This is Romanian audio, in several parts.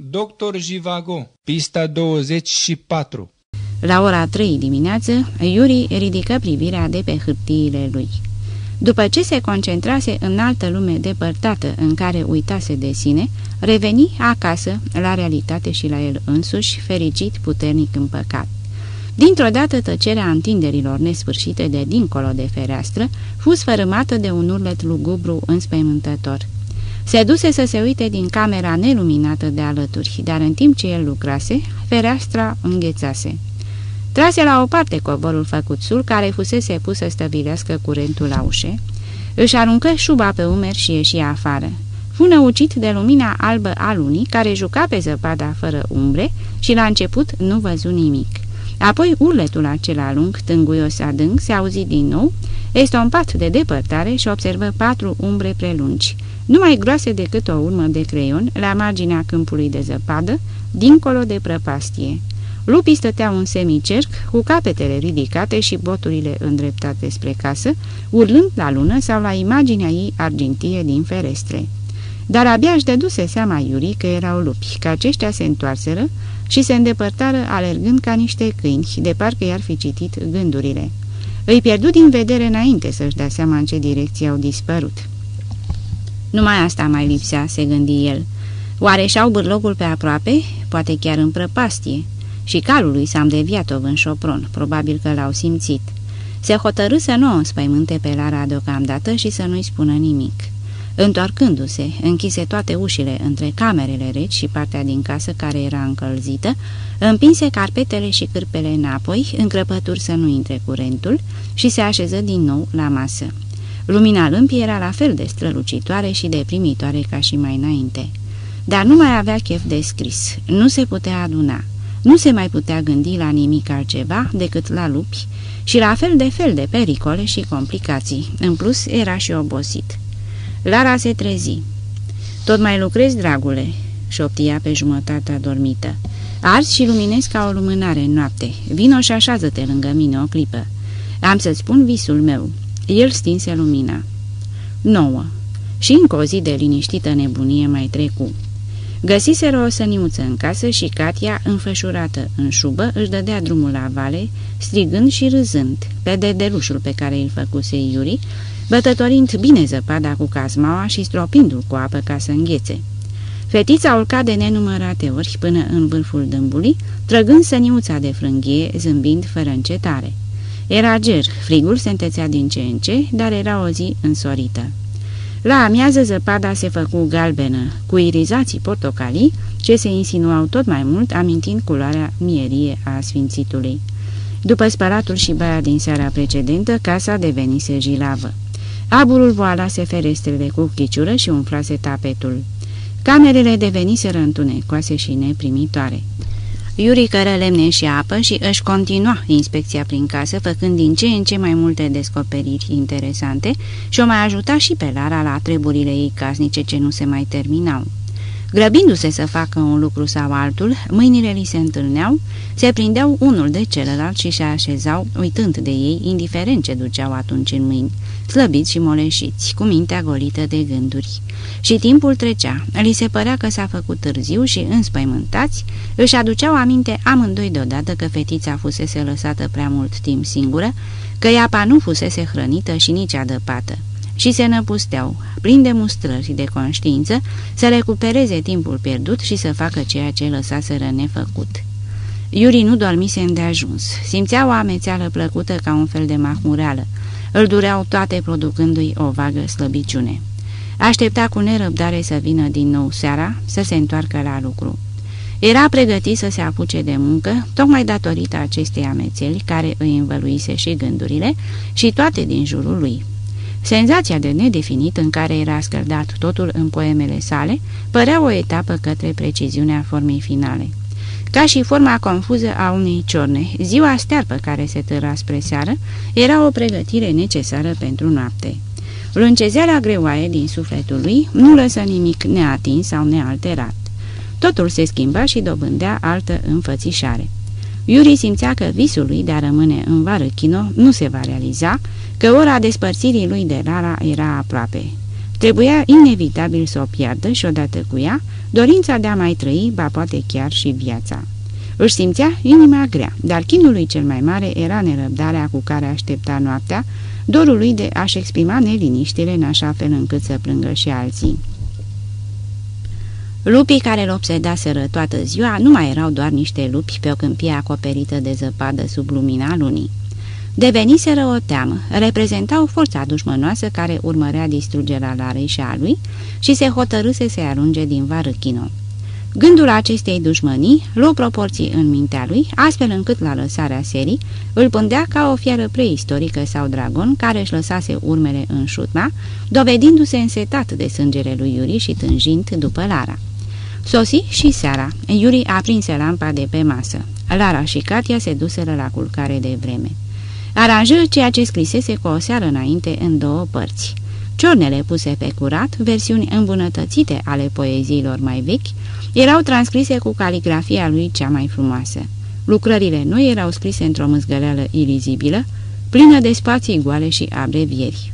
Dr. Jivago, pista 24 La ora 3 dimineață, Yuri ridică privirea de pe hârtiile lui. După ce se concentrase în altă lume depărtată în care uitase de sine, reveni acasă, la realitate și la el însuși, fericit, puternic împăcat. Dintr-o dată tăcerea întinderilor nesfârșite de dincolo de fereastră fu sfărâmată de un urlet lugubru înspăimântător. Se duse să se uite din camera neluminată de alături, dar în timp ce el lucrase, fereastra înghețase. Trase la o parte coborul făcuțul care fusese pus să stăvilească curentul la ușe, își aruncă șuba pe umeri și ieși afară. Fu năucit de lumina albă a lunii care juca pe zăpada fără umbre și la început nu văzu nimic. Apoi urletul acela lung, tânguios adânc, se auzi din nou, estompat de depărtare și observă patru umbre prelungi, numai groase decât o urmă de creion, la marginea câmpului de zăpadă, dincolo de prăpastie. Lupii stăteau în semicerc, cu capetele ridicate și boturile îndreptate spre casă, urlând la lună sau la imaginea ei argintie din ferestre. Dar abia își dăduse seama Iuri că erau lupi, că aceștia se întoarseră și se îndepărtară alergând ca niște câini, de parcă i-ar fi citit gândurile. Îi pierdu din vedere înainte să-și dea seama în ce direcție au dispărut. Numai asta mai lipsea, se gândi el. Oare și-au bârlogul pe aproape? Poate chiar în prăpastie. Și calul lui s-am deviat-o în șopron, probabil că l-au simțit. Se hotărâ să nu o înspăimânte pe Lara deocamdată și să nu-i spună nimic. Întoarcându-se, închise toate ușile între camerele reci și partea din casă care era încălzită, împinse carpetele și cârpele înapoi, în crăpături să nu intre curentul și se așeză din nou la masă. Lumina lâmpii era la fel de strălucitoare și de primitoare ca și mai înainte. Dar nu mai avea chef de scris, nu se putea aduna, nu se mai putea gândi la nimic altceva decât la lupi și la fel de fel de pericole și complicații. În plus, era și obosit. Lara se trezi. Tot mai lucrezi, dragule?" șoptia pe jumătate adormită. Arzi și luminezi ca o lumânare în noapte. Vino și așează-te lângă mine o clipă. Am să-ți spun visul meu." El stinse lumina. 9. Și încă o zi de liniștită nebunie mai trecu. Găsiseră o săniuță în casă și Katia, înfășurată în șubă, își dădea drumul la vale, strigând și râzând, pe dedelușul pe care îl făcuse Iuri, bătătorind bine zăpada cu cazmaua și stropindu-l cu apă ca să înghețe. Fetița urca de nenumărate ori până în vârful dâmbului, trăgând săniuța de frânghie, zâmbind fără încetare. Era ger, frigul se întețea din ce în ce, dar era o zi însorită. La amiază zăpada se făcu galbenă, cu irizații portocalii, ce se insinuau tot mai mult, amintind culoarea mierie a sfințitului. După spălatul și baia din seara precedentă, casa devenise jilavă. Aburul voalase ferestrele cu chiciură și umflase tapetul. Camerele deveniseră întunecoase și neprimitoare. Iuri cără lemne și apă și își continua inspecția prin casă, făcând din ce în ce mai multe descoperiri interesante și o mai ajuta și pe Lara la treburile ei casnice ce nu se mai terminau. Grăbindu-se să facă un lucru sau altul, mâinile li se întâlneau, se prindeau unul de celălalt și se așezau, uitând de ei, indiferent ce duceau atunci în mâini, slăbiți și moleșiți, cu mintea golită de gânduri. Și timpul trecea, li se părea că s-a făcut târziu și, înspăimântați, își aduceau aminte amândoi deodată că fetița fusese lăsată prea mult timp singură, că iapa nu fusese hrănită și nici adăpată și se năpusteau, plin de mustrări de conștiință, să recupereze timpul pierdut și să facă ceea ce lăsaseră nefăcut. Iuri nu dormise îndeajuns, simțea o amețeală plăcută ca un fel de mahmureală, îl dureau toate producându-i o vagă slăbiciune. Aștepta cu nerăbdare să vină din nou seara, să se întoarcă la lucru. Era pregătit să se apuce de muncă, tocmai datorită acestei amețeli care îi învăluise și gândurile și toate din jurul lui. Senzația de nedefinit în care era scăldat totul în poemele sale părea o etapă către preciziunea formei finale. Ca și forma confuză a unei ciorne, ziua stearpă care se târa spre seară era o pregătire necesară pentru noapte. Lâncezeala greoaie din sufletul lui nu lăsă nimic neatins sau nealterat. Totul se schimba și dobândea altă înfățișare. Iuri simțea că visul lui de a rămâne în vară chino nu se va realiza, că ora despărțirii lui de Lara era aproape. Trebuia inevitabil să o piardă și odată cu ea, dorința de a mai trăi, ba poate chiar și viața. Își simțea inima grea, dar chinului cel mai mare era nerăbdarea cu care aștepta noaptea, dorul lui de a-și exprima neliniștile în așa fel încât să plângă și alții. Lupii care îl obsedaseră toată ziua nu mai erau doar niște lupi pe o câmpie acoperită de zăpadă sub lumina lunii. Deveniseră o teamă, reprezentau forța dușmănoasă care urmărea distrugerea Larei și a lui și se hotărâse să-i arunge din Varâchino. Gândul acestei dușmănii luă proporții în mintea lui, astfel încât la lăsarea serii îl pândea ca o fiară preistorică sau dragon care își lăsase urmele în șutma, dovedindu-se însetat de sângele lui Iuri și tânjind după Lara. Sosi și seara. Iuri aprinse lampa de pe masă. Lara și Katia se duseră la culcare de vreme. Aranjă ceea ce scrisese cu o seară înainte în două părți. Ciornele puse pe curat, versiuni îmbunătățite ale poeziilor mai vechi, erau transcrise cu caligrafia lui cea mai frumoasă. Lucrările nu erau scrise într-o mâzgăleală ilizibilă, plină de spații goale și abrevieri.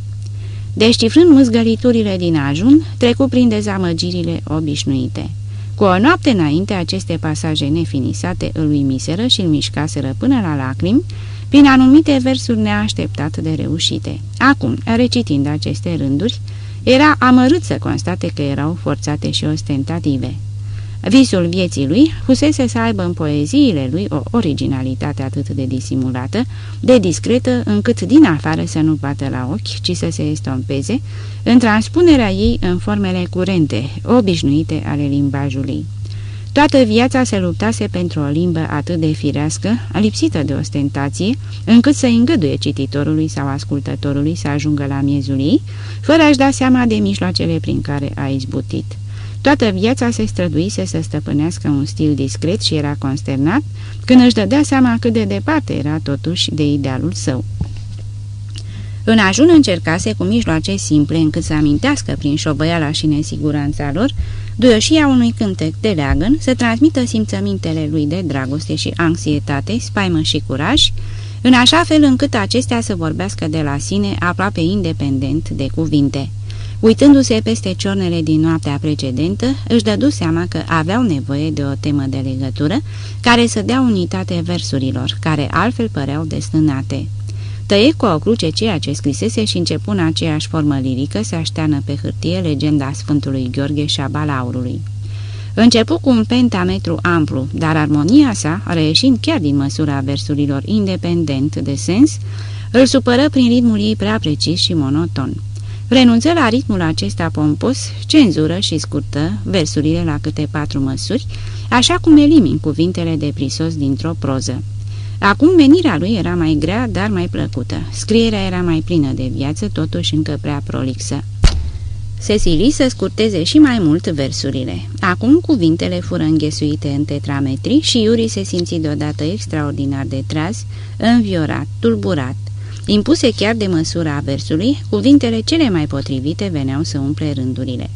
Descifrând mâzgăliturile din ajun, trecu prin dezamăgirile obișnuite. Cu o noapte înainte, aceste pasaje nefinisate îl uimiseră și îl mișcaseră până la lacrimi, prin anumite versuri neașteptat de reușite. Acum, recitind aceste rânduri, era amărât să constate că erau forțate și ostentative. Visul vieții lui fusese să aibă în poeziile lui o originalitate atât de disimulată, de discretă, încât din afară să nu bată la ochi, ci să se estompeze, în transpunerea ei în formele curente, obișnuite ale limbajului. Toată viața se luptase pentru o limbă atât de firească, lipsită de ostentație, încât să îngăduie cititorului sau ascultătorului să ajungă la miezul ei, fără a-și da seama de mijloacele prin care a izbutit. Toată viața se străduise să stăpânească un stil discret și era consternat când își dădea seama cât de departe era totuși de idealul său. În ajun încercase cu mijloace simple încât să amintească prin șobăiala și nesiguranța lor duioșia unui cântec de leagăn să transmită simțămintele lui de dragoste și anxietate, spaimă și curaj, în așa fel încât acestea să vorbească de la sine aproape independent de cuvinte. Uitându-se peste ciornele din noaptea precedentă, își dădu seama că aveau nevoie de o temă de legătură care să dea unitate versurilor, care altfel păreau destânate. Tăie cu o cruce ceea ce scrisese și începu în aceeași formă lirică să așteană pe hârtie legenda Sfântului Gheorghe și a Balaurului. Începu cu un pentametru amplu, dar armonia sa, reieșind chiar din măsura versurilor independent de sens, îl supără prin ritmul ei prea precis și monoton. Renunță la ritmul acesta pompos, cenzură și scurtă versurile la câte patru măsuri, așa cum elimin cuvintele de prisos dintr-o proză. Acum menirea lui era mai grea, dar mai plăcută. Scrierea era mai plină de viață, totuși încă prea prolixă. Cecily să scurteze și mai mult versurile. Acum cuvintele fură înghesuite în tetrametri și Iuri se simți deodată extraordinar de tras, înviorat, tulburat. Impuse chiar de măsura versului, cuvintele cele mai potrivite veneau să umple rândurile.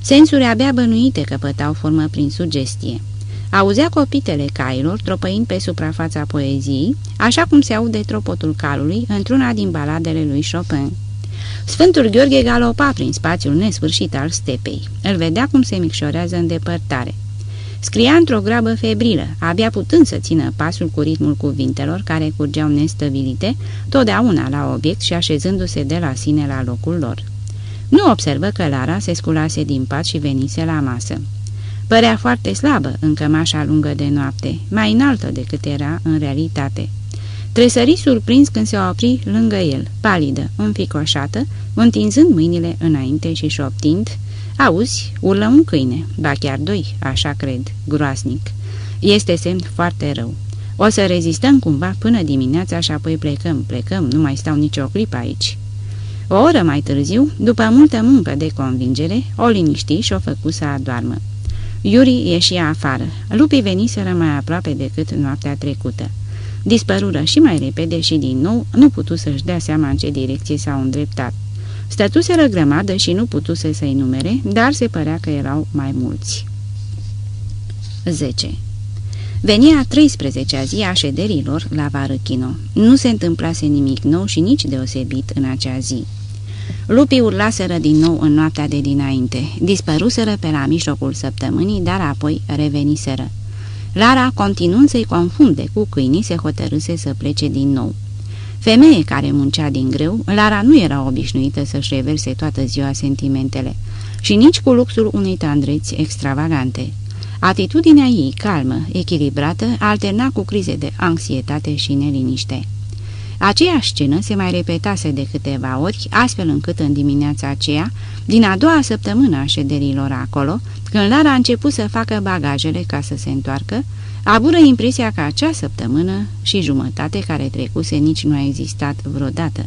Sensuri abia bănuite căpătau formă prin sugestie. Auzea copitele cailor tropăind pe suprafața poeziei, așa cum se aude tropotul calului într-una din baladele lui Chopin. Sfântul Gheorghe galopa prin spațiul nesfârșit al stepei. Îl vedea cum se micșorează în depărtare. Scria într-o grabă febrilă, abia putând să țină pasul cu ritmul cuvintelor care curgeau nestăvilite, totdeauna la obiect și așezându-se de la sine la locul lor. Nu observă că Lara se sculase din pat și venise la masă. Părea foarte slabă în cămașa lungă de noapte, mai înaltă decât era în realitate. Tresări surprins când se opri lângă el, palidă, înficoșată, întinzând mâinile înainte și șoptind, Auzi, urlă un câine, ba chiar doi, așa cred, groasnic. Este semn foarte rău. O să rezistăm cumva până dimineața și apoi plecăm, plecăm, nu mai stau nicio clipă aici." O oră mai târziu, după multă muncă de convingere, o liniști și o făcu să adoarmă. Iuri ieși afară. Lupii veniseră mai aproape decât noaptea trecută. Dispărură și mai repede și din nou nu putu să-și dea seama în ce direcție s-au îndreptat. Stătuseră grămadă și nu putuse să-i numere, dar se părea că erau mai mulți. 10. Venia 13-a zi a șederilor la Varăchino. Nu se întâmplase nimic nou și nici deosebit în acea zi. Lupii urlaseră din nou în noaptea de dinainte, dispăruseră pe la mijlocul săptămânii, dar apoi reveniseră. Lara, continuând să-i confunde cu câinii, se hotărâse să plece din nou. Femeie care muncea din greu, Lara nu era obișnuită să-și reverse toată ziua sentimentele și nici cu luxul unei tandreți extravagante. Atitudinea ei, calmă, echilibrată, alterna cu crize de anxietate și neliniște. Aceeași scenă se mai repetase de câteva ori, astfel încât în dimineața aceea, din a doua săptămână a șederilor acolo, când Lara a început să facă bagajele ca să se întoarcă, abură impresia că acea săptămână și jumătate care trecuse nici nu a existat vreodată.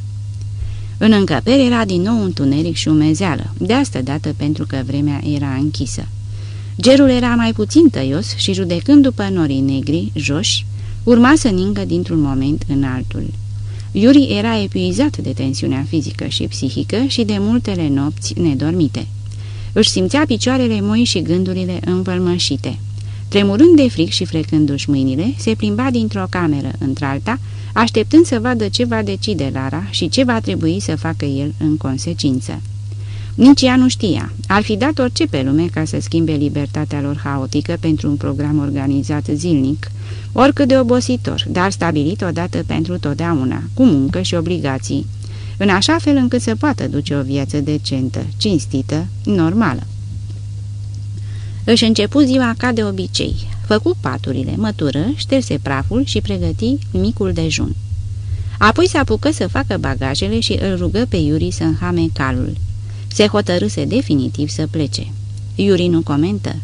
În încăpere era din nou întuneric și umezeală, de asta dată pentru că vremea era închisă. Gerul era mai puțin tăios și judecând după norii negri, joși, urma să ningă dintr-un moment în altul. Iuri era epuizat de tensiunea fizică și psihică și de multele nopți nedormite. Își simțea picioarele moi și gândurile învălmășite. Tremurând de fric și frecându-și mâinile, se plimba dintr-o cameră într-alta, așteptând să vadă ce va decide Lara și ce va trebui să facă el în consecință. Nici ea nu știa. Ar fi dat orice pe lume ca să schimbe libertatea lor haotică pentru un program organizat zilnic, oricât de obositor, dar stabilit odată pentru totdeauna, cu muncă și obligații, în așa fel încât să poată duce o viață decentă, cinstită, normală. Își începu ziua ca de obicei, făcu paturile, mătură, șterse praful și pregăti micul dejun. Apoi se apucă să facă bagajele și îl rugă pe Iuri să înhame calul. Se hotărâse definitiv să plece. Iuri nu comentă.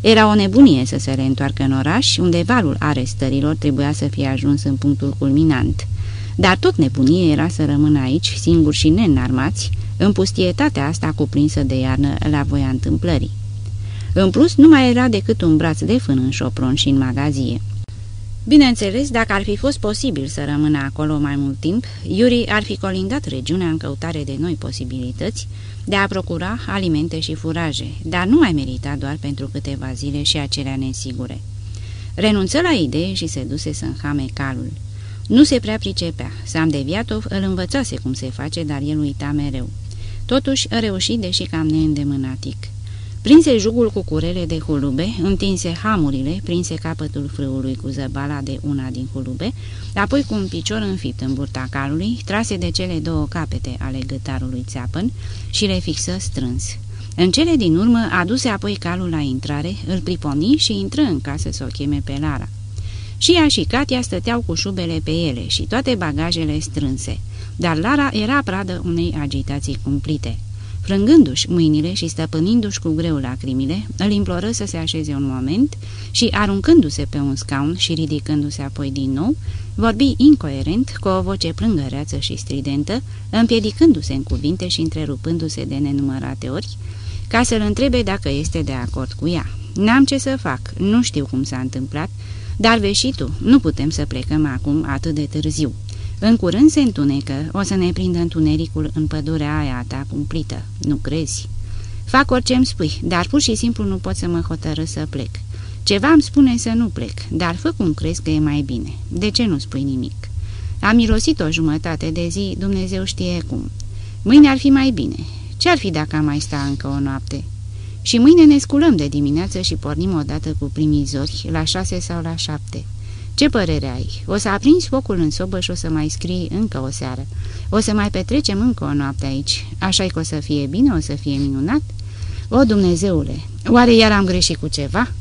Era o nebunie să se reîntoarcă în oraș, unde valul arestărilor trebuia să fie ajuns în punctul culminant. Dar tot nebunie era să rămână aici, singuri și neînarmați, în pustietatea asta cuprinsă de iarnă la voia întâmplării. În plus, nu mai era decât un braț de fân în șopron și în magazie. Bineînțeles, dacă ar fi fost posibil să rămână acolo mai mult timp, Iuri ar fi colindat regiunea în căutare de noi posibilități de a procura alimente și furaje, dar nu mai merita doar pentru câteva zile și acelea nesigure. Renunță la idee și se duse să înhame calul. Nu se prea pricepea. Sam de Viatov îl învățase cum se face, dar el uita mereu. Totuși, reuși, deși cam neîndemânatic. Prinse jugul cu curele de hulube, întinse hamurile, prinse capătul frâului cu zăbala de una din hulube, apoi cu un picior înfipt în burta calului, trase de cele două capete ale gătarului țeapăn și le fixă strâns. În cele din urmă aduse apoi calul la intrare, îl priponi și intră în casă să o cheme pe Lara. Și ea și Katia stăteau cu șubele pe ele și toate bagajele strânse, dar Lara era pradă unei agitații cumplite. Frângându-și mâinile și stăpânindu-și cu greu lacrimile, îl imploră să se așeze un moment și, aruncându-se pe un scaun și ridicându-se apoi din nou, vorbi incoerent, cu o voce plângăreață și stridentă, împiedicându-se în cuvinte și întrerupându-se de nenumărate ori, ca să-l întrebe dacă este de acord cu ea. N-am ce să fac, nu știu cum s-a întâmplat, dar vezi și tu, nu putem să plecăm acum atât de târziu. În curând se întunecă, o să ne prindă întunericul în pădurea aia ta cumplită, nu crezi? Fac orice îmi spui, dar pur și simplu nu pot să mă hotără să plec. Ceva îmi spune să nu plec, dar fă cum crezi că e mai bine. De ce nu spui nimic? Am mirosit o jumătate de zi, Dumnezeu știe cum. Mâine ar fi mai bine. Ce-ar fi dacă am mai sta încă o noapte? Și mâine ne sculăm de dimineață și pornim odată cu primii zori, la șase sau la șapte. Ce părere ai? O să aprinzi focul în sobă și o să mai scrii încă o seară. O să mai petrecem încă o noapte aici. așa că o să fie bine, o să fie minunat? O, Dumnezeule, oare iar am greșit cu ceva?"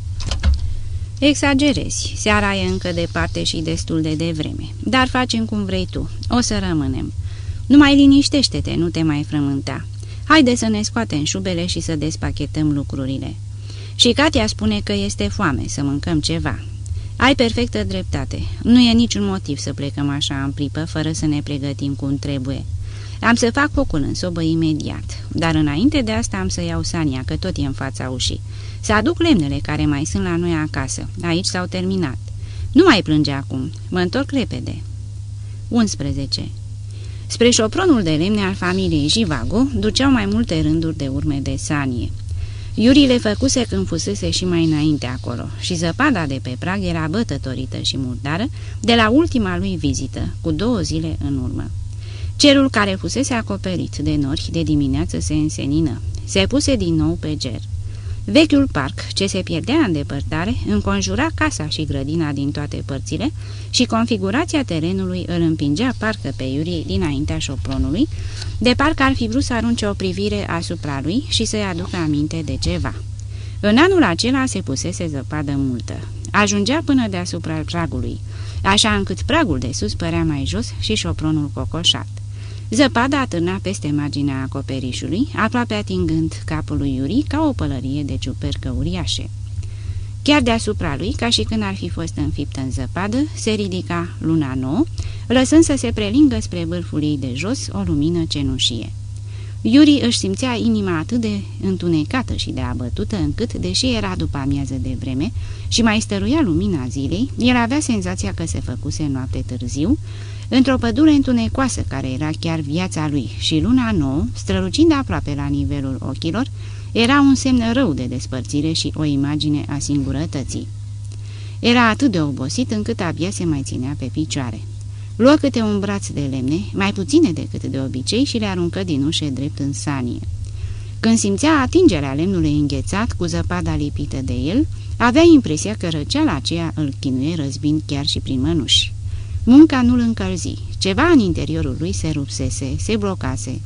Exagerezi. Seara e încă departe și destul de devreme. Dar facem cum vrei tu. O să rămânem. Nu mai liniștește-te, nu te mai frământa. Haide să ne scoatem șubele și să despachetăm lucrurile. Și Katia spune că este foame, să mâncăm ceva. Ai perfectă dreptate. Nu e niciun motiv să plecăm așa în pripă, fără să ne pregătim cum trebuie. Am să fac focul în sobă imediat, dar înainte de asta am să iau Sania, că tot e în fața ușii. Să aduc lemnele care mai sunt la noi acasă. Aici s-au terminat. Nu mai plânge acum. Mă întorc repede. 11. Spre șopronul de lemne al familiei Jivago duceau mai multe rânduri de urme de sanie. Iuri le făcuse când fusese și mai înainte acolo și zăpada de pe prag era bătătorită și murdară de la ultima lui vizită, cu două zile în urmă. Cerul care fusese acoperit de nori de dimineață se însenină. Se puse din nou pe ger. Vechiul parc, ce se pierdea în depărtare, înconjura casa și grădina din toate părțile și configurația terenului îl împingea parcă pe Iuri dinaintea șopronului, de parcă ar fi vrut să arunce o privire asupra lui și să-i aducă aminte de ceva. În anul acela se pusese zăpadă multă. Ajungea până deasupra pragului, așa încât pragul de sus părea mai jos și șopronul cocoșat. Zăpada atârna peste marginea acoperișului, aproape atingând capul lui Iuri ca o pălărie de ciupercă uriașe. Chiar deasupra lui, ca și când ar fi fost înfiptă în zăpadă, se ridica luna nouă, lăsând să se prelingă spre vârful ei de jos o lumină cenușie. Iuri își simțea inima atât de întunecată și de abătută încât, deși era după amiază de vreme și mai stăruia lumina zilei, el avea senzația că se făcuse noapte târziu, într-o pădure întunecoasă care era chiar viața lui și luna nouă, strălucind aproape la nivelul ochilor, era un semn rău de despărțire și o imagine a singurătății. Era atât de obosit încât abia se mai ținea pe picioare. Luă câte un braț de lemne, mai puține decât de obicei, și le aruncă din ușe drept în sanie. Când simțea atingerea lemnului înghețat cu zăpada lipită de el, avea impresia că răceala aceea îl chinuie răzbind chiar și prin mănuși. Munca nu-l încălzi, ceva în interiorul lui se rupsese, se blocase.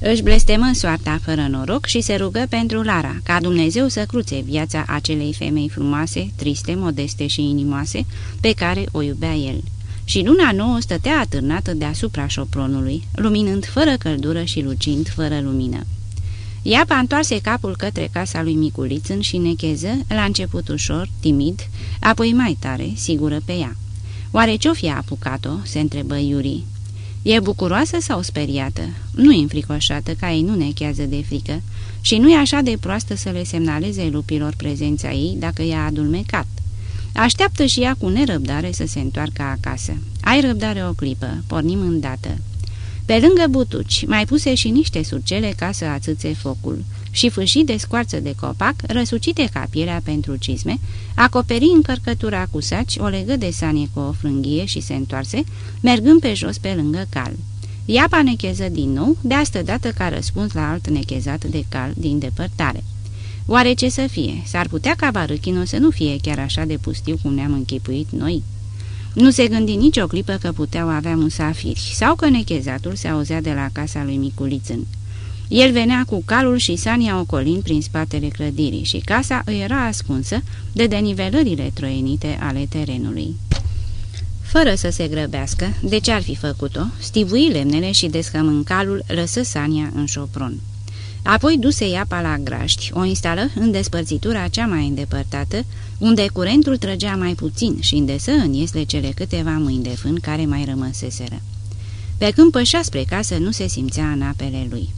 Își blestemă soarta fără noroc și se rugă pentru Lara, ca Dumnezeu să cruțe viața acelei femei frumoase, triste, modeste și inimoase, pe care o iubea el. Și luna nouă stătea atârnată deasupra șopronului, luminând fără căldură și lucind fără lumină. Iapa întoarse capul către casa lui Miculițân și necheză, la început ușor, timid, apoi mai tare, sigură pe ea. Oare ce-o fi apucat-o?" se întrebă Iuri. E bucuroasă sau speriată? Nu e înfricoșată, ca ei nu nechează de frică și nu e așa de proastă să le semnaleze lupilor prezența ei dacă i-a adulmecat. Așteaptă și ea cu nerăbdare să se întoarcă acasă. Ai răbdare o clipă, pornim îndată. Pe lângă butuci, mai puse și niște surcele ca să ațâțe focul și fâșii de scoarță de copac, răsucite ca pielea pentru cizme, acoperi încărcătura cu saci, o legă de sanie cu o frânghie și se întoarse, mergând pe jos pe lângă cal. Iapa necheză din nou, de astă dată ca răspuns la alt nechezat de cal din depărtare. Oare ce să fie? S-ar putea ca Barâchino să nu fie chiar așa de pustiu cum ne-am închipuit noi?" Nu se gândi nicio clipă că puteau avea musafiri sau că nechezatul se auzea de la casa lui Miculițân. El venea cu calul și sania ocolind prin spatele clădirii și casa îi era ascunsă de denivelările troienite ale terenului. Fără să se grăbească, de ce ar fi făcut-o, stivui lemnele și descămând calul, lăsă sania în șopron. Apoi duse iapa la graști, o instală în despărțitura cea mai îndepărtată, unde curentul trăgea mai puțin și îndesă în iesle cele câteva mâini de fân care mai rămăseseră. Pe când pășea spre casă, nu se simțea în apele lui.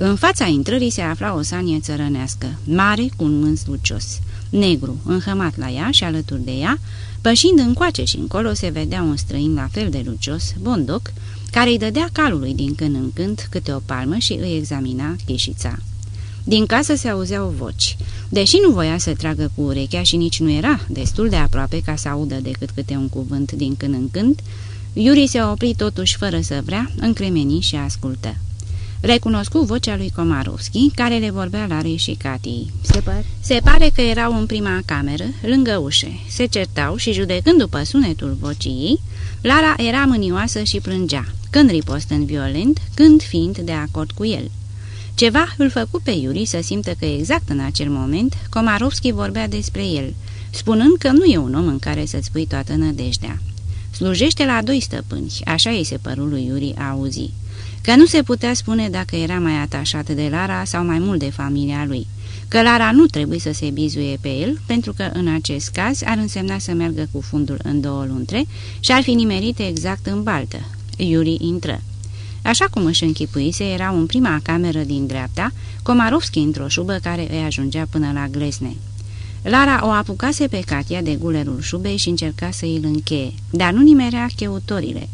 În fața intrării se afla o sanie țărănească, mare cu un mâns lucios, negru, înhămat la ea și alături de ea, pășind încoace și încolo se vedea un străin la fel de lucios, bondoc, care îi dădea calului din când în când câte o palmă și îi examina chișița. Din casă se auzeau voci. Deși nu voia să tragă cu urechea și nici nu era destul de aproape ca să audă decât câte un cuvânt din când în când, Iuri se opri totuși fără să vrea, încremeni și ascultă. Recunoscu vocea lui Komarovski, care le vorbea la și Catii. Se, pare? se pare că erau în prima cameră, lângă ușe. Se certau și, judecând după sunetul vocii ei, Lara era mânioasă și plângea, când ripostând violent, când fiind de acord cu el. Ceva îl făcu pe Iuri să simtă că exact în acel moment Komarovski vorbea despre el, spunând că nu e un om în care să-ți pui toată nădejdea. Slujește la doi stăpâni, așa îi se păru lui Iuri a auzi că nu se putea spune dacă era mai atașat de Lara sau mai mult de familia lui, că Lara nu trebuie să se bizuie pe el, pentru că în acest caz ar însemna să meargă cu fundul în două luntre și ar fi nimerit exact în baltă. Iuri intră. Așa cum își închipuise, erau în prima cameră din dreapta, Komarovski într-o șubă care îi ajungea până la glezne. Lara o apucase pe Katia de gulerul șubei și încerca să îl încheie, dar nu nimerea cheutorile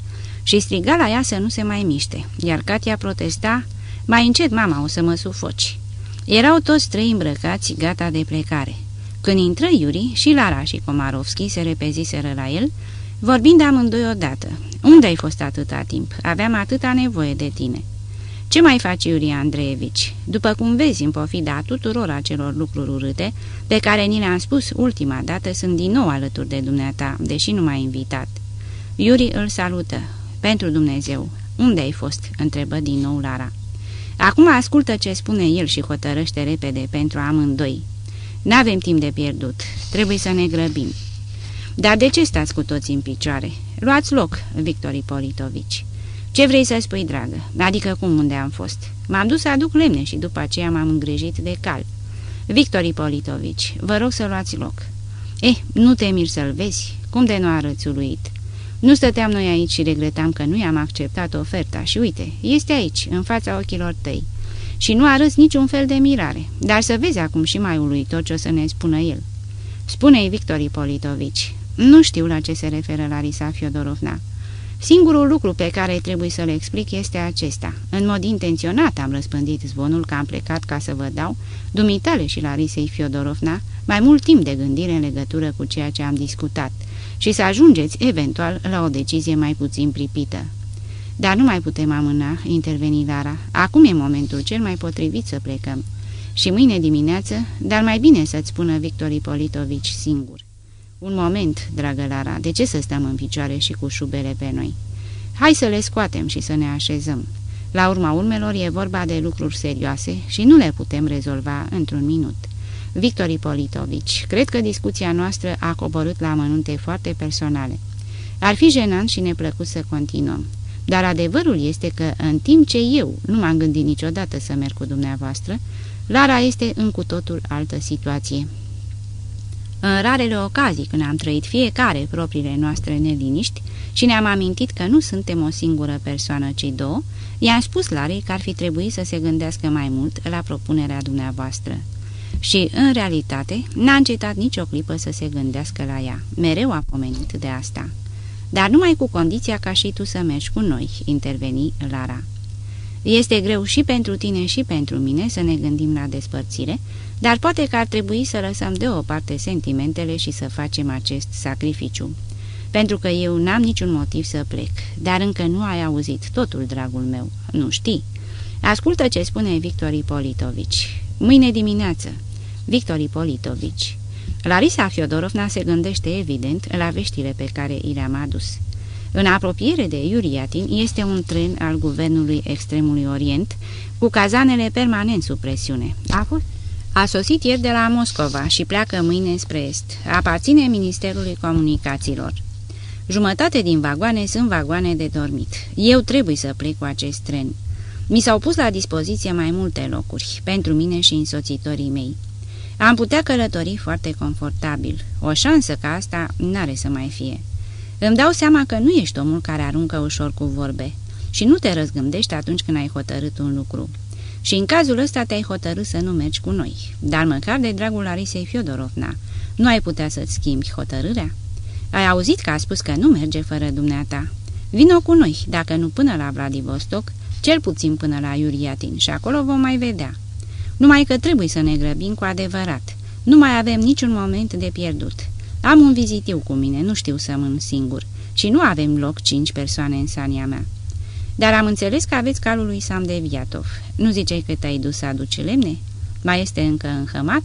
și striga la ea să nu se mai miște, iar Katia protesta, mai încet, mama, o să mă sufoci. Erau toți trei îmbrăcați, gata de plecare. Când intră Iuri, și Lara și Komarovski se repeziseră la el, Vorbind amândoi odată, unde ai fost atâta timp? Aveam atâta nevoie de tine." Ce mai faci, Iurie Andreevici? După cum vezi, în pofida tuturor acelor lucruri urâte, pe care ni le-am spus ultima dată, sunt din nou alături de dumneata, deși nu m-ai invitat." Iuri îl salută. Pentru Dumnezeu, unde ai fost?" întrebă din nou Lara. Acum ascultă ce spune el și hotărăște repede pentru amândoi. N-avem timp de pierdut, trebuie să ne grăbim." Dar de ce stați cu toți în picioare? Luați loc, Victor Ipolitovici." Ce vrei să spui, dragă? Adică cum unde am fost? M-am dus să aduc lemne și după aceea m-am îngrijit de cal. Victor Ipolitovici, vă rog să luați loc. Eh, nu te mir să-l vezi? Cum de nu arăți uluit? Nu stăteam noi aici și regretam că nu i-am acceptat oferta și uite, este aici, în fața ochilor tăi. Și nu arăți niciun fel de mirare, dar să vezi acum și mai uluitor ce o să ne spună el. Spune-i Victor Ipolitovici. Nu știu la ce se referă Larisa Fiodorovna. Singurul lucru pe care trebuie să le explic este acesta. În mod intenționat am răspândit zvonul că am plecat ca să vă dau, dumitale și Larisei Fiodorovna, mai mult timp de gândire în legătură cu ceea ce am discutat și să ajungeți eventual la o decizie mai puțin pripită. Dar nu mai putem amâna, interveni Lara. Acum e momentul cel mai potrivit să plecăm. Și mâine dimineață, dar mai bine să-ți spună Victor Ipolitovici singur. Un moment, dragă Lara, de ce să stăm în picioare și cu șubele pe noi? Hai să le scoatem și să ne așezăm. La urma urmelor e vorba de lucruri serioase și nu le putem rezolva într-un minut. Victor Ipolitovici, cred că discuția noastră a coborât la amănunte foarte personale. Ar fi jenant și neplăcut să continuăm. Dar adevărul este că, în timp ce eu nu m-am gândit niciodată să merg cu dumneavoastră, Lara este în cu totul altă situație. În rarele ocazii când am trăit fiecare propriile noastre neliniști și ne-am amintit că nu suntem o singură persoană, ci două, i-am spus Larei că ar fi trebuit să se gândească mai mult la propunerea dumneavoastră. Și, în realitate, n-a încetat nicio clipă să se gândească la ea. Mereu a pomenit de asta. Dar numai cu condiția ca și tu să mergi cu noi, interveni Lara. Este greu și pentru tine și pentru mine să ne gândim la despărțire, dar poate că ar trebui să lăsăm deoparte sentimentele și să facem acest sacrificiu. Pentru că eu n-am niciun motiv să plec, dar încă nu ai auzit totul, dragul meu, nu știi. Ascultă ce spune Victor Ipolitovici. Mâine dimineață. Victor Ipolitovici. Larisa Fiodorovna se gândește evident la veștile pe care i le-am adus. În apropiere de Iuriatin este un tren al Guvernului Extremului Orient cu cazanele permanent sub presiune. A fost a sosit ieri de la Moscova și pleacă mâine spre est. Aparține Ministerului Comunicațiilor. Jumătate din vagoane sunt vagoane de dormit. Eu trebuie să plec cu acest tren. Mi s-au pus la dispoziție mai multe locuri, pentru mine și însoțitorii mei. Am putea călători foarte confortabil. O șansă ca asta n-are să mai fie. Îmi dau seama că nu ești omul care aruncă ușor cu vorbe și nu te răzgândești atunci când ai hotărât un lucru. Și în cazul ăsta te-ai hotărât să nu mergi cu noi, dar măcar de dragul Larisei Fiodorovna, nu ai putea să-ți schimbi hotărârea? Ai auzit că a spus că nu merge fără dumneata. Vino cu noi, dacă nu până la Vladivostok, cel puțin până la Iuriatin și acolo vom mai vedea. Numai că trebuie să ne grăbim cu adevărat. Nu mai avem niciun moment de pierdut. Am un vizitiu cu mine, nu știu să mân singur. Și nu avem loc cinci persoane în sania mea. Dar am înțeles că aveți calul lui Sam de Viatov. Nu ziceai că te-ai dus să aduci lemne? Mai este încă înhămat?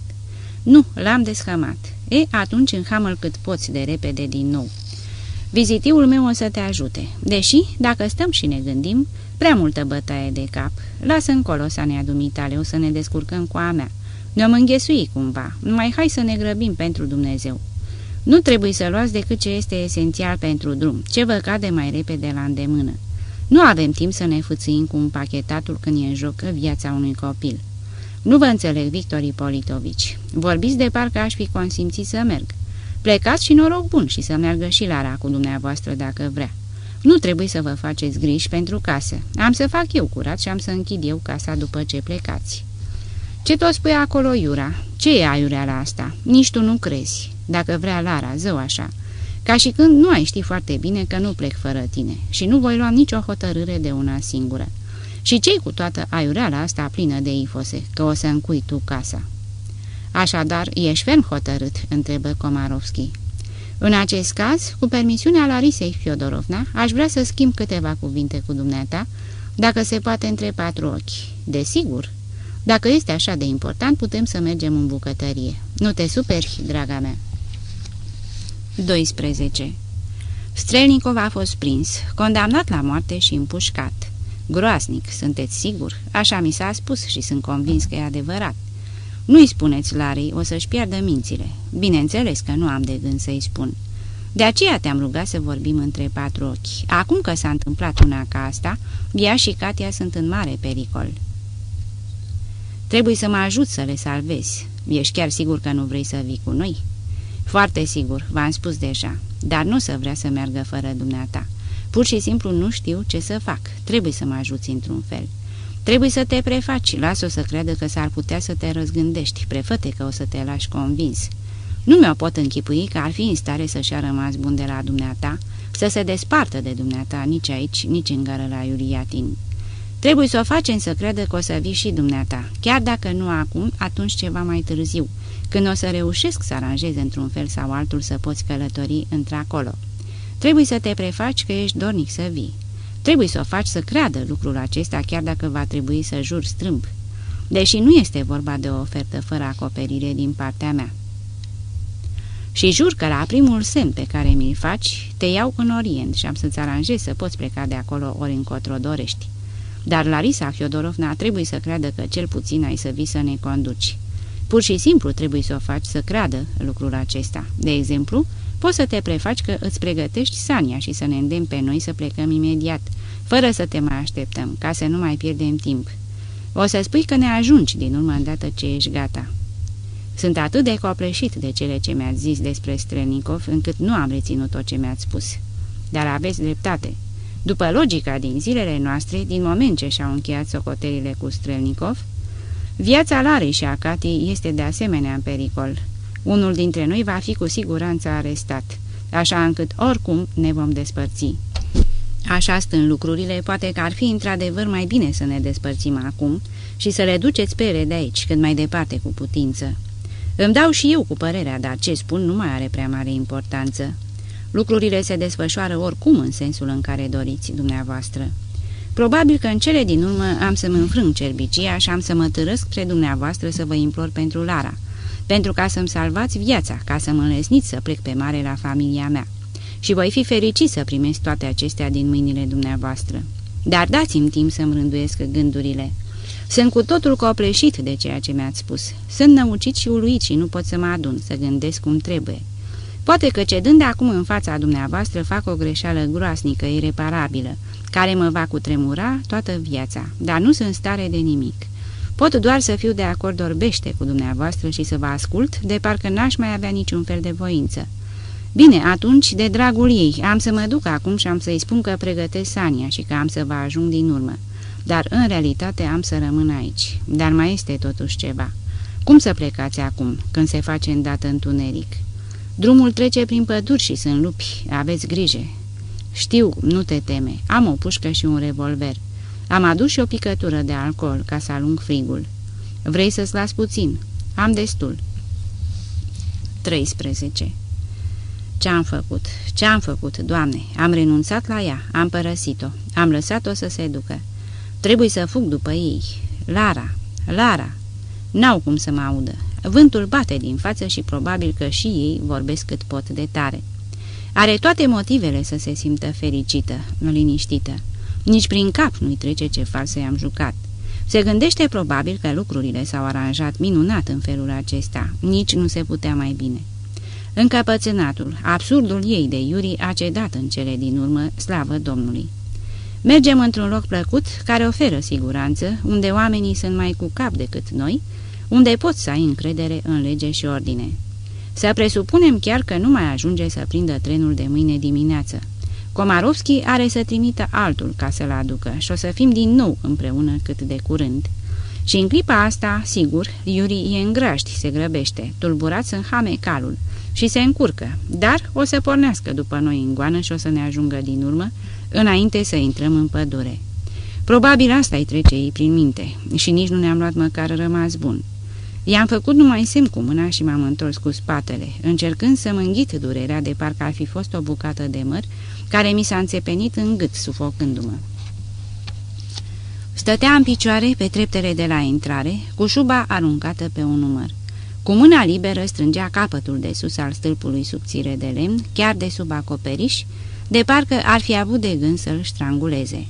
Nu, l-am deshămat. E, atunci înhamă-l cât poți de repede din nou. Vizitiul meu o să te ajute, deși, dacă stăm și ne gândim, prea multă bătaie de cap. Lasă încolo să ne adumitale, o să ne descurcăm cu a mea. Ne-om înghesui cumva, mai hai să ne grăbim pentru Dumnezeu. Nu trebuie să luați decât ce este esențial pentru drum, ce vă cade mai repede la îndemână. Nu avem timp să ne fâțâim cu un pachetatul când e în joc viața unui copil. Nu vă înțeleg, Victor Ipolitovici. Vorbiți de parcă aș fi consimțit să merg. Plecați și noroc bun și să meargă și Lara cu dumneavoastră dacă vrea. Nu trebuie să vă faceți griji pentru casă. Am să fac eu curat și am să închid eu casa după ce plecați. Ce tot spui acolo, Iura? Ce e aiureala asta? Nici tu nu crezi. Dacă vrea Lara, zău așa. Ca și când nu ai ști foarte bine că nu plec fără tine și nu voi lua nicio hotărâre de una singură. Și cei cu toată aiureala asta plină de ifose, că o să încui tu casa. Așadar, ești ferm hotărât, întrebă Komarovski. În acest caz, cu permisiunea Larisei Fiodorovna, aș vrea să schimb câteva cuvinte cu dumneata, dacă se poate între patru ochi. Desigur, dacă este așa de important, putem să mergem în bucătărie. Nu te superi, draga mea. 12. Strelnikov a fost prins, condamnat la moarte și împușcat. Groasnic, sunteți sigur? Așa mi s-a spus și sunt convins că e adevărat. Nu-i spuneți, Larry, o să-și piardă mințile. Bineînțeles că nu am de gând să-i spun. De aceea te-am rugat să vorbim între patru ochi. Acum că s-a întâmplat una ca asta, ea și Katia sunt în mare pericol. Trebuie să mă ajut să le salvezi. Ești chiar sigur că nu vrei să vii cu noi?" Foarte sigur, v-am spus deja, dar nu să vrea să meargă fără dumneata. Pur și simplu nu știu ce să fac. Trebuie să mă ajuți într-un fel. Trebuie să te prefaci, las-o să creadă că s-ar putea să te răzgândești, prefăte că o să te lași convins. Nu mi-o pot închipui că ar fi în stare să-și-a rămas bun de la dumneata, să se despartă de dumneata nici aici, nici în gară la Iuliatin. Trebuie să o facem să creadă că o să vii și dumneata, chiar dacă nu acum, atunci ceva mai târziu, când o să reușesc să aranjeze într-un fel sau altul să poți călători într-acolo. Trebuie să te prefaci că ești dornic să vii. Trebuie să o faci să creadă lucrul acesta, chiar dacă va trebui să jur strâmb. Deși nu este vorba de o ofertă fără acoperire din partea mea. Și jur că la primul semn pe care mi-l faci, te iau în Orient și am să-ți aranjez să poți pleca de acolo ori încotro dorești. Dar Larisa Fiodorovna trebuie să creadă că cel puțin ai să vii să ne conduci. Pur și simplu trebuie să o faci să creadă lucrul acesta. De exemplu, poți să te prefaci că îți pregătești Sania și să ne îndemn pe noi să plecăm imediat, fără să te mai așteptăm, ca să nu mai pierdem timp. O să spui că ne ajungi din urmă îndată ce ești gata. Sunt atât de copleșit de cele ce mi-ați zis despre Strelnikov, încât nu am reținut tot ce mi-ați spus. Dar aveți dreptate. După logica din zilele noastre, din moment ce și-au încheiat socotelile cu Strelnikov, viața Larei și a Cati este de asemenea în pericol. Unul dintre noi va fi cu siguranță arestat, așa încât oricum ne vom despărți. Așa stând lucrurile, poate că ar fi într-adevăr mai bine să ne despărțim acum și să le duceți pe de aici, cât mai departe cu putință. Îmi dau și eu cu părerea, dar ce spun nu mai are prea mare importanță. Lucrurile se desfășoară oricum în sensul în care doriți dumneavoastră. Probabil că în cele din urmă am să-mi înfrâng cerbicia și am să mă târăsc spre dumneavoastră să vă implor pentru Lara, pentru ca să-mi salvați viața, ca să mă înlesniți să plec pe mare la familia mea. Și voi fi fericit să primesc toate acestea din mâinile dumneavoastră. Dar dați-mi timp să-mi rânduiesc gândurile. Sunt cu totul copleșit de ceea ce mi-ați spus. Sunt năucit și uluit și nu pot să mă adun, să gândesc cum trebuie. Poate că cedând de acum în fața dumneavoastră fac o greșeală groasnică, ireparabilă, care mă va cutremura toată viața, dar nu sunt stare de nimic. Pot doar să fiu de acord orbește cu dumneavoastră și să vă ascult, de parcă n-aș mai avea niciun fel de voință. Bine, atunci, de dragul ei, am să mă duc acum și am să-i spun că pregătesc Sania și că am să vă ajung din urmă. Dar în realitate am să rămân aici. Dar mai este totuși ceva. Cum să plecați acum, când se face îndată întuneric? Drumul trece prin păduri și sunt lupi, aveți grijă. Știu, nu te teme, am o pușcă și un revolver. Am adus și o picătură de alcool ca să alung frigul. Vrei să-ți las puțin? Am destul. 13. Ce-am făcut? Ce-am făcut, Doamne? Am renunțat la ea, am părăsit-o, am lăsat-o să se ducă. Trebuie să fug după ei. Lara, Lara! N-au cum să mă audă. Vântul bate din față și probabil că și ei vorbesc cât pot de tare. Are toate motivele să se simtă fericită, liniștită. Nici prin cap nu-i trece ce farsă i-am jucat. Se gândește probabil că lucrurile s-au aranjat minunat în felul acesta. Nici nu se putea mai bine. Încăpățânatul, absurdul ei de Iuri a cedat în cele din urmă, slavă Domnului. Mergem într-un loc plăcut, care oferă siguranță, unde oamenii sunt mai cu cap decât noi, unde poți să ai încredere în lege și ordine. Să presupunem chiar că nu mai ajunge să prindă trenul de mâine dimineață. Komarovski are să trimită altul ca să-l aducă și o să fim din nou împreună cât de curând. Și în clipa asta, sigur, Iuri e îngraști, se grăbește, tulburat în hame calul și se încurcă, dar o să pornească după noi în goană și o să ne ajungă din urmă, înainte să intrăm în pădure. Probabil asta îi trece ei prin minte și nici nu ne-am luat măcar rămas bun. I-am făcut numai semn cu mâna și m-am întors cu spatele, încercând să mă înghit durerea de parcă ar fi fost o bucată de măr care mi s-a înțepenit în gât, sufocându-mă. Stătea în picioare pe treptele de la intrare, cu șuba aruncată pe un număr. Cu mâna liberă strângea capătul de sus al stâlpului subțire de lemn, chiar de sub acoperiș, de parcă ar fi avut de gând să-l stranguleze.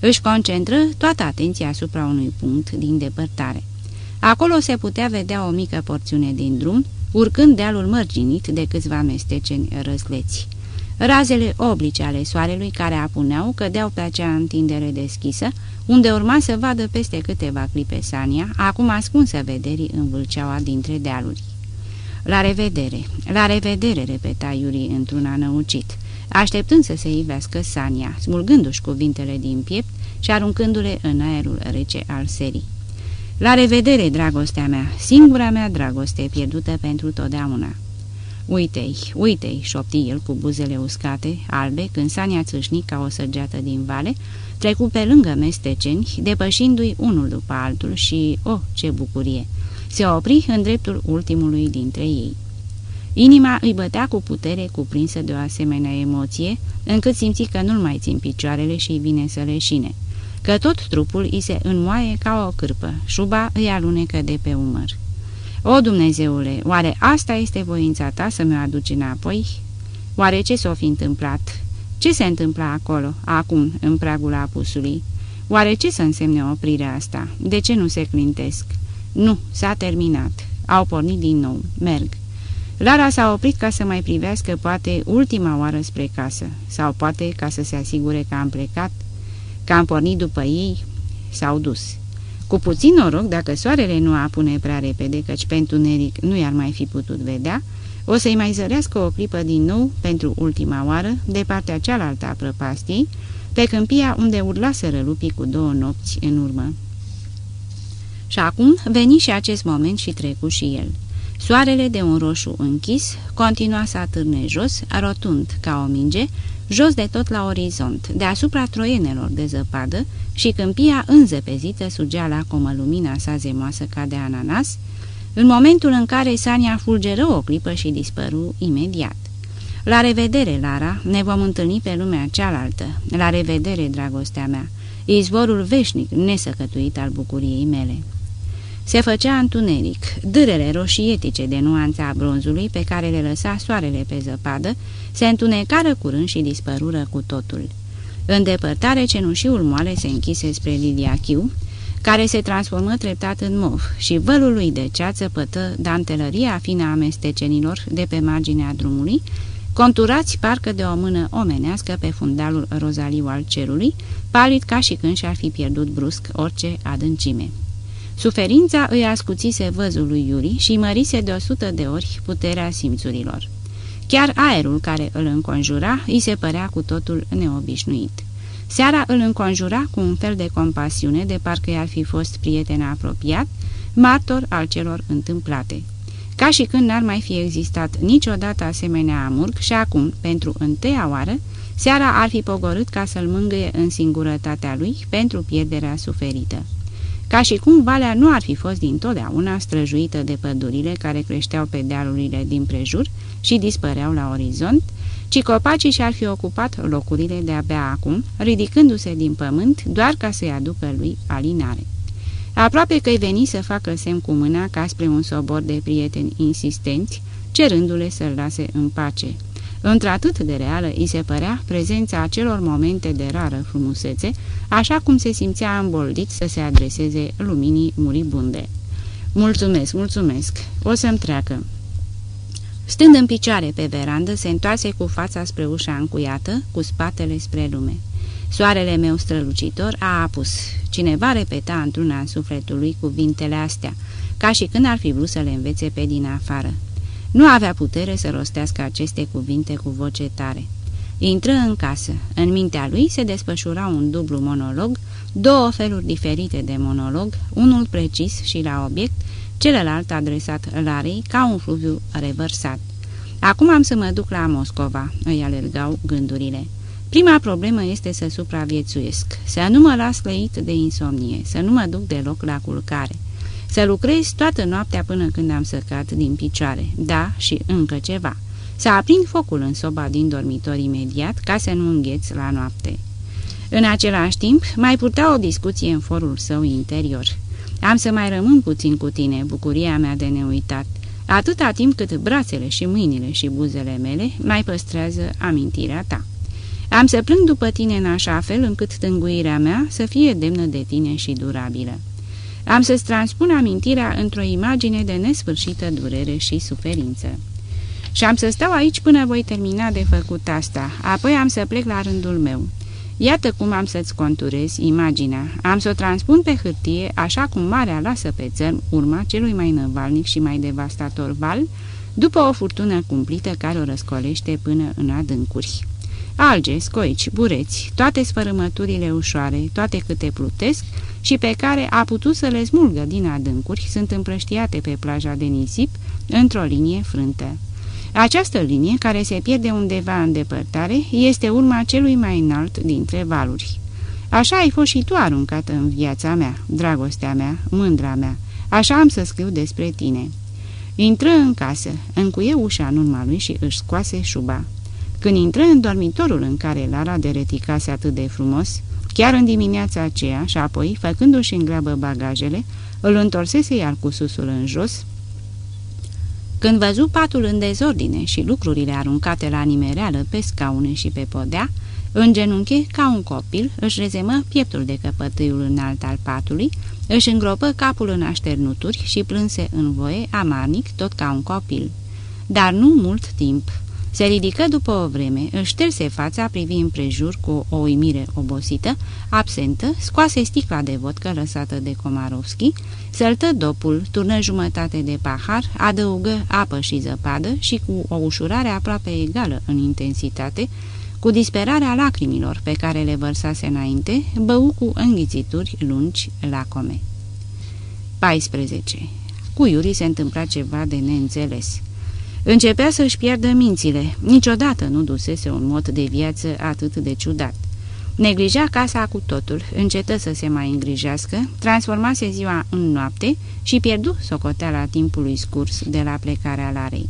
Își concentră toată atenția asupra unui punct din depărtare. Acolo se putea vedea o mică porțiune din drum, urcând dealul mărginit de câțiva mesteceni răsleți. Razele oblice ale soarelui care apuneau cădeau pe acea întindere deschisă, unde urma să vadă peste câteva clipe Sania, acum ascunsă vederii în vâlceaua dintre dealuri. La revedere, la revedere, repeta Iuri într-un anăucit, așteptând să se ivească Sania, smulgându-și cuvintele din piept și aruncându-le în aerul rece al serii. La revedere, dragostea mea, singura mea dragoste pierdută pentru totdeauna. Uite-i, uite-i, șopti el cu buzele uscate, albe, când Sania țâșni ca o săgeată din vale, trecu pe lângă mesteceni, depășindu-i unul după altul și, oh, ce bucurie! Se opri în dreptul ultimului dintre ei. Inima îi bătea cu putere cuprinsă de o asemenea emoție, încât simți că nu-l mai țin picioarele și vine să leșine, că tot trupul îi se înmoaie ca o cârpă, șuba îi alunecă de pe umăr. O, Dumnezeule, oare asta este voința ta să mi-o aduci înapoi? Oare ce s-o fi întâmplat? Ce se întâmplă acolo, acum, în pragul apusului? Oare ce să însemne oprirea asta? De ce nu se clintesc? Nu, s-a terminat. Au pornit din nou. Merg. Lara s-a oprit ca să mai privească poate ultima oară spre casă, sau poate ca să se asigure că am plecat, că am pornit după ei, s-au dus. Cu puțin noroc, dacă soarele nu apune prea repede, căci pentru neric nu i-ar mai fi putut vedea, o să-i mai zărească o clipă din nou, pentru ultima oară, de partea cealaltă a prăpastiei, pe câmpia unde urlaseră lupii cu două nopți în urmă. Și acum veni și acest moment și trecu și el. Soarele de un roșu închis continua să atârne jos, rotund ca o minge, jos de tot la orizont, deasupra troienelor de zăpadă și câmpia înzăpezită sugea la comă lumina sa zemoasă ca de ananas, în momentul în care Sania fulgeră o clipă și dispăru imediat. La revedere, Lara, ne vom întâlni pe lumea cealaltă. La revedere, dragostea mea, izvorul veșnic nesăcătuit al bucuriei mele. Se făcea întuneric, dârele roșietice de nuanța bronzului pe care le lăsa soarele pe zăpadă, se întunecară curând și dispărură cu totul. În depărtare, cenușiul moale se închise spre Lilia Chiu, care se transformă treptat în mov și vălul lui de ceață pătă dantelăria fină a mestecenilor de pe marginea drumului, conturați parcă de o mână omenească pe fundalul rozaliu al cerului, palid ca și când și-ar fi pierdut brusc orice adâncime. Suferința îi ascuțise văzul lui Iuri și mărise de o sută de ori puterea simțurilor. Chiar aerul care îl înconjura îi se părea cu totul neobișnuit. Seara îl înconjura cu un fel de compasiune de parcă i-ar fi fost prieten apropiat, martor al celor întâmplate. Ca și când n-ar mai fi existat niciodată asemenea amurg și acum, pentru întâia oară, seara ar fi pogorât ca să-l mângâie în singurătatea lui pentru pierderea suferită ca și cum valea nu ar fi fost dintotdeauna străjuită de pădurile care creșteau pe dealurile din prejur și dispăreau la orizont, ci copacii și-ar fi ocupat locurile de-abia acum, ridicându-se din pământ doar ca să-i aducă lui alinare. Aproape că-i veni să facă semn cu mâna ca spre un sobor de prieteni insistenți, cerându-le să-l lase în pace. Într-atât de reală îi se părea prezența acelor momente de rară frumusețe, așa cum se simțea îmboldit să se adreseze luminii muribunde. Mulțumesc, mulțumesc, o să-mi treacă." Stând în picioare pe verandă, se întoarse cu fața spre ușa încuiată, cu spatele spre lume. Soarele meu strălucitor a apus. Cineva repeta într-una în sufletul lui cuvintele astea, ca și când ar fi vrut să le învețe pe din afară. Nu avea putere să rostească aceste cuvinte cu voce tare. Intră în casă. În mintea lui se desfășura un dublu monolog, două feluri diferite de monolog, unul precis și la obiect, celălalt adresat Larei ca un fluviu revărsat. Acum am să mă duc la Moscova, îi alergau gândurile. Prima problemă este să supraviețuiesc, să nu mă las lăit de insomnie, să nu mă duc deloc la culcare. Să lucrez toată noaptea până când am săcat din picioare. Da, și încă ceva. Să aprind focul în soba din dormitor imediat ca să nu îngheț la noapte. În același timp, mai purta o discuție în forul său interior. Am să mai rămân puțin cu tine, bucuria mea de neuitat, atâta timp cât brațele și mâinile și buzele mele mai păstrează amintirea ta. Am să plâng după tine în așa fel încât tânguirea mea să fie demnă de tine și durabilă. Am să-ți transpun amintirea într-o imagine de nesfârșită durere și suferință. Și am să stau aici până voi termina de făcut asta, apoi am să plec la rândul meu. Iată cum am să-ți conturez imaginea. Am să o transpun pe hârtie, așa cum marea lasă pe țărm urma celui mai năvalnic și mai devastator val, după o furtună cumplită care o răscolește până în adâncuri. Alge, scoici, bureți, toate sfărâmăturile ușoare, toate câte plutesc și pe care a putut să le smulgă din adâncuri, sunt împrăștiate pe plaja de nisip, într-o linie frântă. Această linie, care se pierde undeva în depărtare, este urma celui mai înalt dintre valuri. Așa ai fost și tu aruncată în viața mea, dragostea mea, mândra mea. Așa am să scriu despre tine." Intră în casă, încuie ușa în urma lui și își scoase șuba. Când intră în dormitorul în care Lara dereticase atât de frumos, chiar în dimineața aceea și apoi, făcându-și în grabă bagajele, îl întorsese iar cu susul în jos, când văzu patul în dezordine și lucrurile aruncate la nimereală pe scaune și pe podea, în genunche, ca un copil, își rezemă pieptul de căpătâiul înalt al patului, își îngropă capul în așternuturi și plânse în voie, amarnic, tot ca un copil. Dar nu mult timp. Se ridică după o vreme, își șterse fața privind împrejur cu o uimire obosită, absentă, scoase sticla de vodcă lăsată de Komarovski, săltă dopul, turnă jumătate de pahar, adăugă apă și zăpadă și cu o ușurare aproape egală în intensitate, cu disperarea lacrimilor pe care le vărsase înainte, bău cu înghițituri lungi lacome. 14. Cu Iuri se întâmpla ceva de neînțeles. Începea să-și pierdă mințile. Niciodată nu dusese un mod de viață atât de ciudat. Neglija casa cu totul, încetă să se mai îngrijească, transformase ziua în noapte și pierdu socoteala timpului scurs de la plecarea Larei.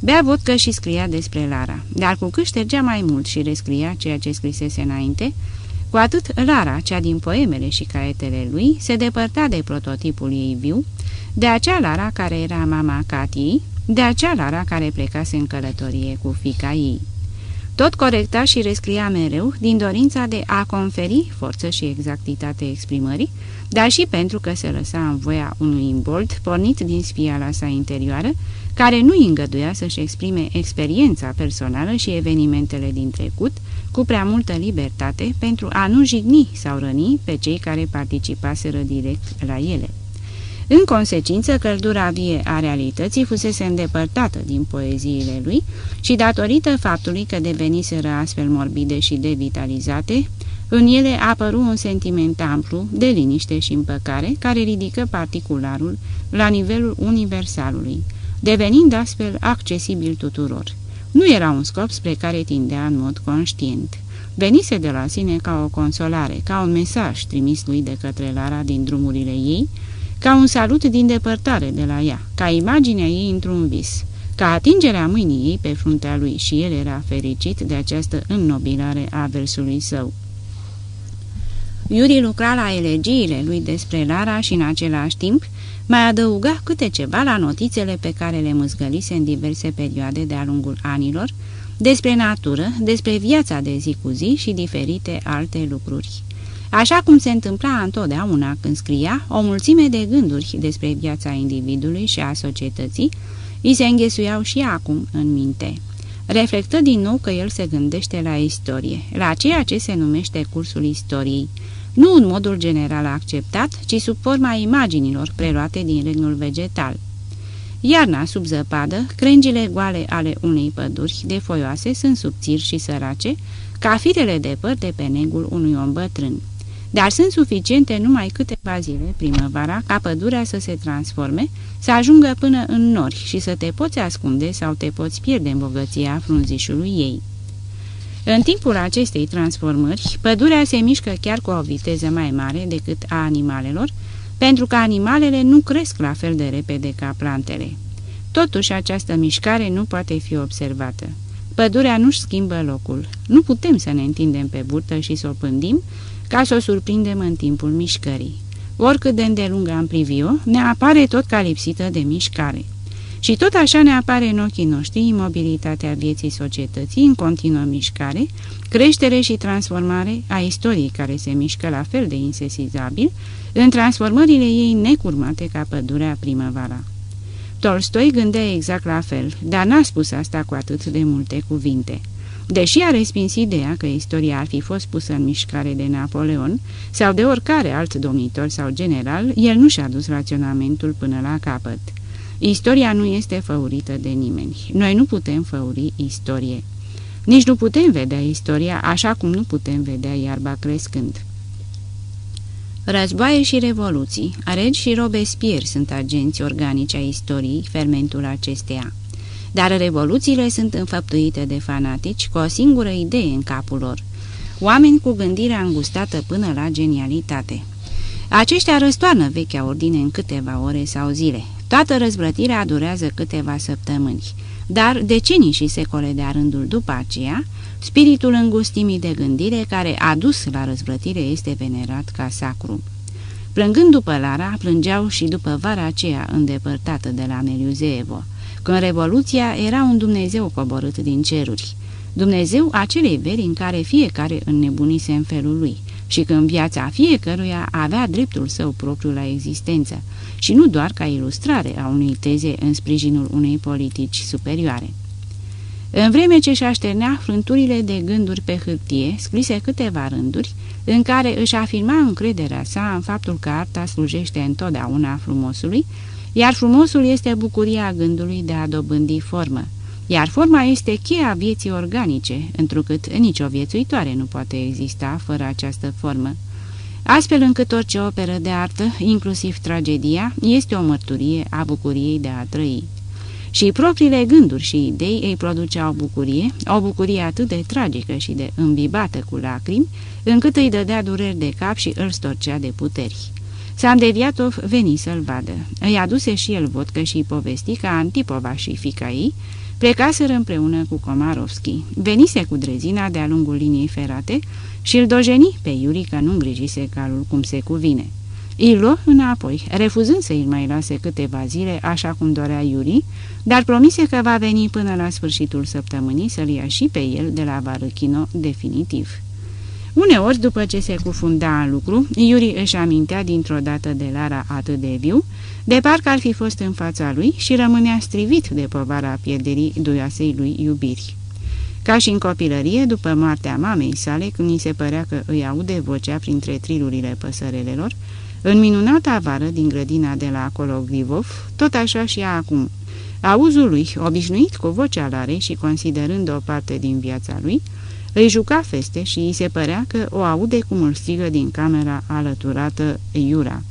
Bea vodcă și scria despre Lara, dar cu cât ștergea mai mult și rescria ceea ce scrisese înainte, cu atât Lara, cea din poemele și caetele lui, se depărta de prototipul ei viu, de acea Lara care era mama Catiei, de acea Lara care plecase în călătorie cu fica ei. Tot corecta și rescria mereu din dorința de a conferi forță și exactitate exprimării, dar și pentru că se lăsa în voia unui imbold pornit din spiala sa interioară, care nu îi îngăduia să-și exprime experiența personală și evenimentele din trecut cu prea multă libertate pentru a nu jigni sau răni pe cei care participaseră direct la ele. În consecință, căldura vie a realității fusese îndepărtată din poeziile lui și datorită faptului că deveniseră astfel morbide și devitalizate, în ele apăru un sentiment amplu de liniște și împăcare care ridică particularul la nivelul universalului, devenind astfel accesibil tuturor. Nu era un scop spre care tindea în mod conștient. Venise de la sine ca o consolare, ca un mesaj trimis lui de către Lara din drumurile ei, ca un salut din depărtare de la ea, ca imaginea ei într-un vis, ca atingerea mâinii ei pe fruntea lui și el era fericit de această înnobilare a versului său. Iuri lucra la elegiile lui despre Lara și în același timp mai adăuga câte ceva la notițele pe care le mâzgălise în diverse perioade de-a lungul anilor, despre natură, despre viața de zi cu zi și diferite alte lucruri. Așa cum se întâmpla întotdeauna când scria, o mulțime de gânduri despre viața individului și a societății îi se înghesuiau și acum în minte. Reflectă din nou că el se gândește la istorie, la ceea ce se numește cursul istoriei, nu în modul general acceptat, ci sub forma imaginilor preluate din regnul vegetal. Iarna sub zăpadă, crengile goale ale unei păduri de foioase sunt subțiri și sărace, ca firele de păr de pe negul unui om bătrân dar sunt suficiente numai câteva zile primăvara ca pădurea să se transforme, să ajungă până în nori și să te poți ascunde sau te poți pierde în bogăția frunzișului ei. În timpul acestei transformări, pădurea se mișcă chiar cu o viteză mai mare decât a animalelor, pentru că animalele nu cresc la fel de repede ca plantele. Totuși, această mișcare nu poate fi observată. Pădurea nu-și schimbă locul. Nu putem să ne întindem pe burtă și să o pândim ca să o surprindem în timpul mișcării. Oricât de îndelungă am privi-o, ne apare tot ca lipsită de mișcare. Și tot așa ne apare în ochii noștri imobilitatea vieții societății în continuă mișcare, creștere și transformare a istoriei care se mișcă la fel de insesizabil, în transformările ei necurmate ca pădurea primăvara. Tolstoi gândea exact la fel, dar n-a spus asta cu atât de multe cuvinte. Deși a respins ideea că istoria ar fi fost pusă în mișcare de Napoleon sau de oricare alt domnitor sau general, el nu și-a dus raționamentul până la capăt. Istoria nu este făurită de nimeni. Noi nu putem făuri istorie. Nici nu putem vedea istoria așa cum nu putem vedea iarba crescând. Războaie și revoluții, regi și Robespierre sunt agenți organici a istoriei, fermentul acesteia. Dar revoluțiile sunt înfăptuite de fanatici cu o singură idee în capul lor. Oameni cu gândirea îngustată până la genialitate. Aceștia răstoarnă vechea ordine în câteva ore sau zile. Toată răzvrătirea durează câteva săptămâni. Dar decenii și secole de rândul după aceea, spiritul îngustimii de gândire care a dus la răzvrătire este venerat ca sacru. Plângând după Lara, plângeau și după vara aceea îndepărtată de la Meliuzeevo, când Revoluția era un Dumnezeu coborât din ceruri. Dumnezeu acelei veri în care fiecare înnebunise în felul lui și când viața fiecăruia avea dreptul său propriu la existență și nu doar ca ilustrare a unei teze în sprijinul unei politici superioare. În vreme ce își așternea frânturile de gânduri pe hârtie, scrise câteva rânduri, în care își afirma încrederea sa în faptul că arta slujește întotdeauna frumosului, iar frumosul este bucuria gândului de a dobândi formă, iar forma este cheia vieții organice, întrucât nicio viețuitoare nu poate exista fără această formă. Astfel încât orice operă de artă, inclusiv tragedia, este o mărturie a bucuriei de a trăi. Și propriile gânduri și idei îi produceau bucurie, o bucurie atât de tragică și de îmbibată cu lacrimi, încât îi dădea dureri de cap și îl storcea de puteri. Samdeviatov veni să-l vadă. Îi aduse și el vodcă și povesti că Antipova și fica ei plecaseră împreună cu Komarovski. Venise cu drezina de-a lungul liniei ferate și îl dojeni pe Iuri că nu îngrijise calul cum se cuvine. Îl luă înapoi, refuzând să îl mai lase câteva zile, așa cum dorea Iuri, dar promise că va veni până la sfârșitul săptămânii să-l ia și pe el de la Varăchino definitiv. Uneori, după ce se cufunda în lucru, Iuri își amintea dintr-o dată de Lara atât de viu, de parcă ar fi fost în fața lui și rămânea strivit de povara pierderii duioasei lui iubiri. Ca și în copilărie, după moartea mamei sale, când îi se părea că îi aude vocea printre trilurile păsărelelor, în minunata vară din grădina de la Kologlivov, tot așa și acum. Auzul lui, obișnuit cu vocea lare și considerând o parte din viața lui, îi juca feste și îi se părea că o aude cum îl strigă din camera alăturată Iura.